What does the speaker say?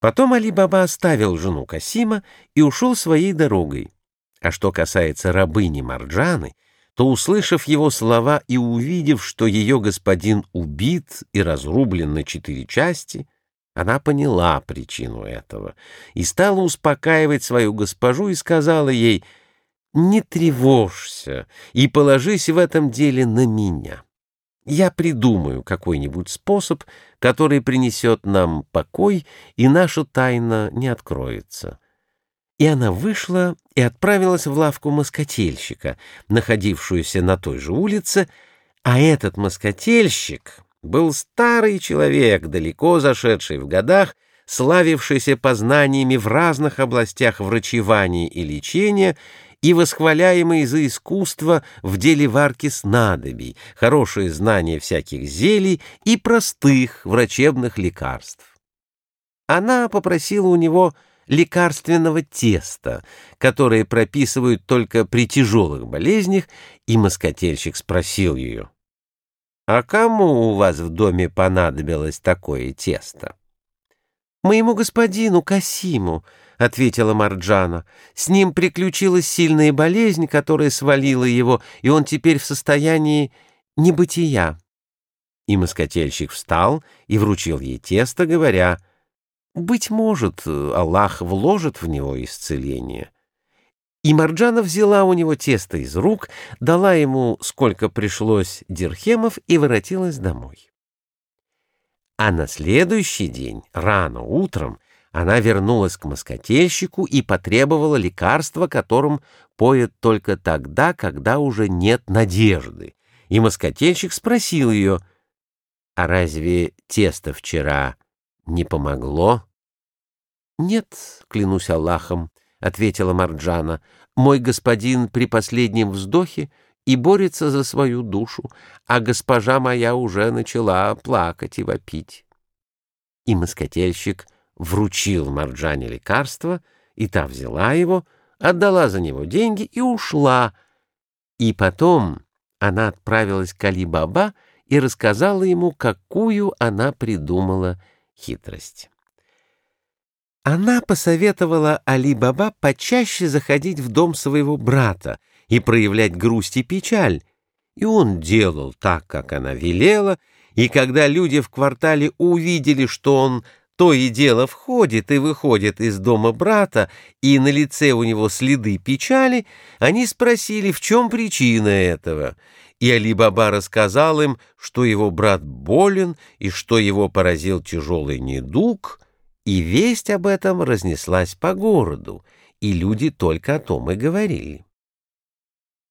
Потом Али-Баба оставил жену Касима и ушел своей дорогой. А что касается рабыни Марджаны, то, услышав его слова и увидев, что ее господин убит и разрублен на четыре части, она поняла причину этого и стала успокаивать свою госпожу и сказала ей «Не тревожься и положись в этом деле на меня». Я придумаю какой-нибудь способ, который принесет нам покой, и наша тайна не откроется. И она вышла и отправилась в лавку москотельщика, находившуюся на той же улице, а этот москотельщик был старый человек, далеко зашедший в годах, славившийся познаниями в разных областях врачевания и лечения, и восхваляемый за искусство в деле варки снадобий, хорошее знание всяких зелий и простых врачебных лекарств. Она попросила у него лекарственного теста, которое прописывают только при тяжелых болезнях, и москотельщик спросил ее, «А кому у вас в доме понадобилось такое тесто?» «Моему господину Касиму», — ответила Марджана. «С ним приключилась сильная болезнь, которая свалила его, и он теперь в состоянии небытия». И москотельщик встал и вручил ей тесто, говоря, «Быть может, Аллах вложит в него исцеление». И Марджана взяла у него тесто из рук, дала ему, сколько пришлось, дирхемов, и воротилась домой. А на следующий день, рано утром, она вернулась к москотельщику и потребовала лекарства, которым поет только тогда, когда уже нет надежды. И москотельщик спросил ее, «А разве тесто вчера не помогло?» «Нет, клянусь Аллахом», — ответила Марджана, «мой господин при последнем вздохе и борется за свою душу, а госпожа моя уже начала плакать и вопить». И москотельщик — вручил Марджане лекарство, и та взяла его, отдала за него деньги и ушла. И потом она отправилась к Али-Баба и рассказала ему, какую она придумала хитрость. Она посоветовала Али-Баба почаще заходить в дом своего брата и проявлять грусть и печаль, и он делал так, как она велела, и когда люди в квартале увидели, что он то и дело входит и выходит из дома брата, и на лице у него следы печали, они спросили, в чем причина этого. И Али-Баба рассказал им, что его брат болен и что его поразил тяжелый недуг, и весть об этом разнеслась по городу, и люди только о том и говорили.